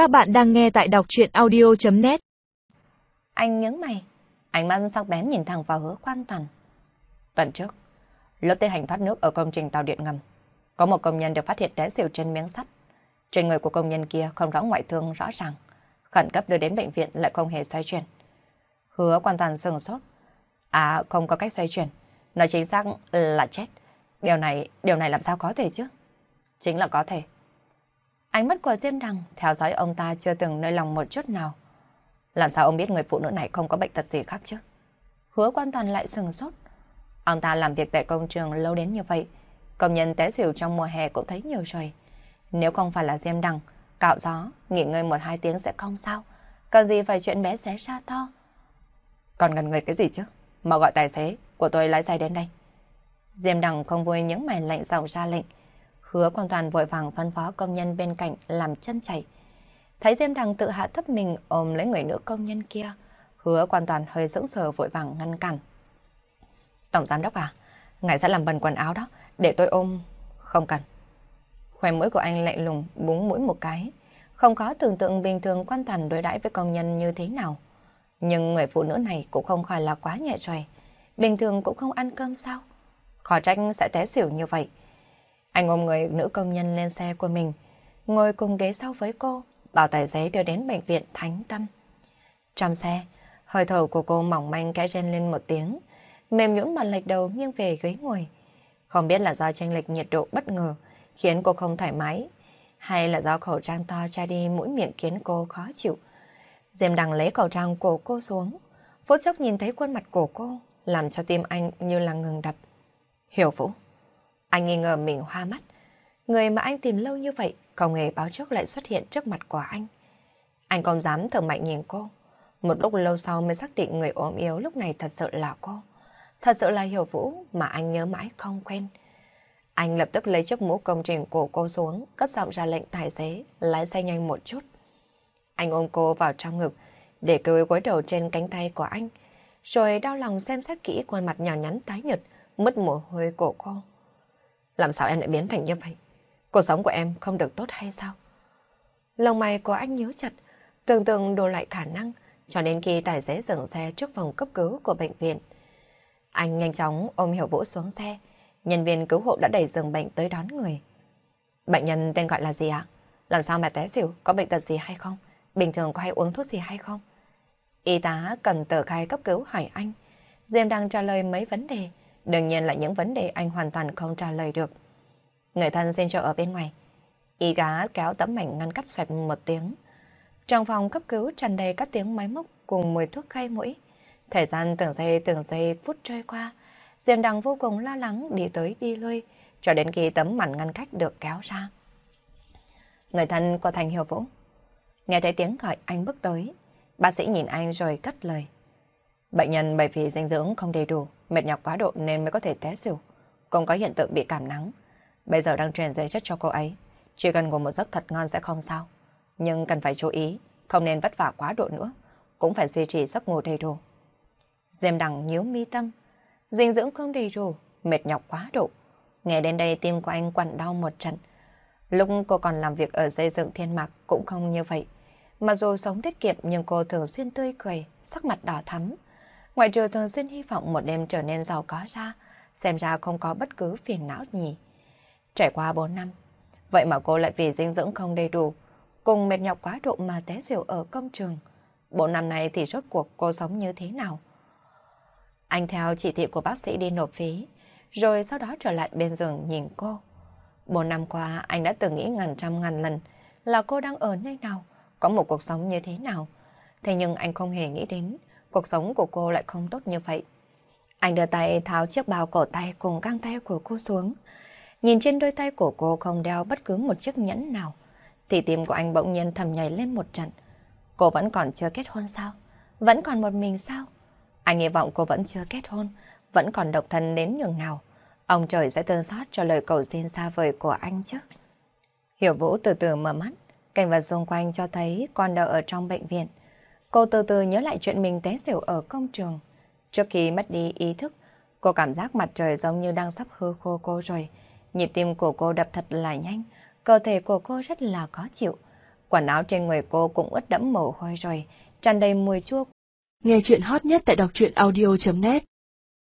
Các bạn đang nghe tại đọc chuyện audio.net Anh nhớ mày, ánh mắt sắc bén nhìn thẳng vào hứa quan toàn. Tuần trước, lớp tiến hành thoát nước ở công trình tàu điện ngầm, có một công nhân được phát hiện té xỉu trên miếng sắt. Trên người của công nhân kia không rõ ngoại thương rõ ràng, khẩn cấp đưa đến bệnh viện lại không hề xoay chuyển. Hứa quan toàn sừng sốt. À, không có cách xoay chuyển. Nói chính xác là chết. Điều này, điều này làm sao có thể chứ? Chính là có thể. Ánh mắt của Diêm Đằng theo dõi ông ta chưa từng nơi lòng một chút nào. Làm sao ông biết người phụ nữ này không có bệnh tật gì khác chứ? Hứa quan toàn lại sừng sốt. Ông ta làm việc tại công trường lâu đến như vậy. Công nhân té xỉu trong mùa hè cũng thấy nhiều rồi. Nếu không phải là Diêm Đằng, cạo gió, nghỉ ngơi một hai tiếng sẽ không sao. Cần gì phải chuyện bé xé ra to. Còn gần người cái gì chứ? Mà gọi tài xế của tôi lái xe đến đây. Diêm Đằng không vui những mày lạnh giọng ra lệnh. Hứa quan toàn vội vàng phân phó công nhân bên cạnh làm chân chạy. Thấy Diêm Đằng tự hạ thấp mình ôm lấy người nữ công nhân kia. Hứa quan toàn hơi sững sờ vội vàng ngăn cản. Tổng giám đốc à, ngài sẽ làm bẩn quần áo đó, để tôi ôm. Không cần. Khoe mũi của anh lạnh lùng búng mũi một cái. Không có tưởng tượng bình thường quan toàn đối đãi với công nhân như thế nào. Nhưng người phụ nữ này cũng không khỏi là quá nhẹ rồi. Bình thường cũng không ăn cơm sao? Khó trách sẽ té xỉu như vậy. Anh ôm người nữ công nhân lên xe của mình, ngồi cùng ghế sau với cô, bảo tài xế đưa đến bệnh viện Thánh Tâm. Trong xe, hơi thở của cô mỏng manh cái rên lên một tiếng, mềm nhũn mà lệch đầu nghiêng về ghế ngồi. Không biết là do tranh lệch nhiệt độ bất ngờ khiến cô không thoải mái, hay là do khẩu trang to che đi mũi miệng khiến cô khó chịu. Diêm đằng lấy khẩu trang của cô xuống, phút chốc nhìn thấy khuôn mặt của cô, làm cho tim anh như là ngừng đập. Hiểu Vũ. Anh nghi ngờ mình hoa mắt. Người mà anh tìm lâu như vậy, không hề báo trước lại xuất hiện trước mặt của anh. Anh không dám thở mạnh nhìn cô. Một lúc lâu sau mới xác định người ốm yếu lúc này thật sự là cô. Thật sự là Hiểu Vũ mà anh nhớ mãi không quen. Anh lập tức lấy chiếc mũ công trình của cô xuống, cất giọng ra lệnh tài xế, lái xe nhanh một chút. Anh ôm cô vào trong ngực, để cô gối đầu trên cánh tay của anh, rồi đau lòng xem xét kỹ khuôn mặt nhỏ nhắn tái nhật, mất mồ hôi của cô. Làm sao em lại biến thành như vậy? Cuộc sống của em không được tốt hay sao? Lòng mày của anh nhíu chặt, tưởng tượng đồ lại khả năng, cho đến khi tài xế dừng xe trước phòng cấp cứu của bệnh viện. Anh nhanh chóng ôm Hiểu Vũ xuống xe, nhân viên cứu hộ đã đẩy giường bệnh tới đón người. Bệnh nhân tên gọi là gì ạ? Làm sao mà té xỉu, có bệnh tật gì hay không? Bình thường có hay uống thuốc gì hay không? Y tá cầm tờ khai cấp cứu hỏi anh. Diêm đang trả lời mấy vấn đề, Đương nhiên là những vấn đề anh hoàn toàn không trả lời được. Người thân xin cho ở bên ngoài. Y gá kéo tấm mảnh ngăn cắt xoẹt một tiếng. Trong phòng cấp cứu tràn đầy các tiếng máy móc cùng mùi thuốc khay mũi. Thời gian từng giây từng giây phút trôi qua. Diệm Đằng vô cùng lo lắng đi tới đi lui, cho đến khi tấm mảnh ngăn cách được kéo ra. Người thân của Thành Hiểu Vũ. Nghe thấy tiếng gọi, anh bước tới. Bác sĩ nhìn anh rồi cất lời. Bệnh nhân bởi vì dinh dưỡng không đầy đủ mệt nhọc quá độ nên mới có thể té xỉu. Cũng có hiện tượng bị cảm nắng. Bây giờ đang truyền dây chất cho cô ấy. Chỉ cần ngủ một giấc thật ngon sẽ không sao. Nhưng cần phải chú ý, không nên vất vả quá độ nữa. Cũng phải duy trì giấc ngủ đầy đủ. Diêm đằng nhíu mi tâm. Dinh dưỡng không đầy đủ, mệt nhọc quá độ. Nghe đến đây tim của anh quặn đau một trận. Lúc cô còn làm việc ở xây dựng thiên mạc cũng không như vậy. Mặc dù sống tiết kiệm nhưng cô thường xuyên tươi cười, sắc mặt đỏ thắm. Ngoại trừ thường xuyên hy vọng một đêm trở nên giàu có ra, xem ra không có bất cứ phiền não gì. Trải qua 4 năm, vậy mà cô lại vì dinh dưỡng không đầy đủ, cùng mệt nhọc quá độ mà té xỉu ở công trường. Bốn năm này thì rốt cuộc cô sống như thế nào? Anh theo chỉ thị của bác sĩ đi nộp phí, rồi sau đó trở lại bên giường nhìn cô. Bốn năm qua anh đã từng nghĩ ngàn trăm ngàn lần là cô đang ở nơi nào, có một cuộc sống như thế nào. Thế nhưng anh không hề nghĩ đến cuộc sống của cô lại không tốt như vậy. Anh đưa tay tháo chiếc bao cổ tay cùng găng tay của cô xuống. Nhìn trên đôi tay của cô không đeo bất cứ một chiếc nhẫn nào, thì tim của anh bỗng nhiên thầm nhảy lên một trận. Cô vẫn còn chưa kết hôn sao? Vẫn còn một mình sao? Anh hy vọng cô vẫn chưa kết hôn, vẫn còn độc thân đến nhường nào. Ông trời sẽ tương xót cho lời cầu xin xa vời của anh chứ. Hiểu Vũ từ từ mở mắt, cảnh vật xung quanh cho thấy con đỡ ở trong bệnh viện. Cô từ từ nhớ lại chuyện mình té xỉu ở công trường. Trước khi mất đi ý thức, cô cảm giác mặt trời giống như đang sắp hư khô cô rồi. Nhịp tim của cô đập thật là nhanh, cơ thể của cô rất là khó chịu. Quần áo trên người cô cũng ướt đẫm mồ hôi rồi, tràn đầy mùi chua. Nghe chuyện hot nhất tại đọc truyện audio.net